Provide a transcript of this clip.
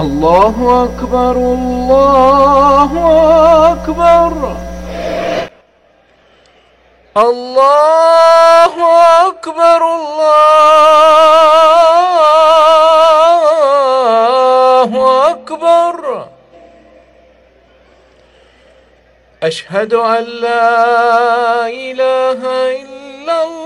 الله أكبر الله أكبر الله أكبر الله أكبر أشهد أن لا إله إلا الله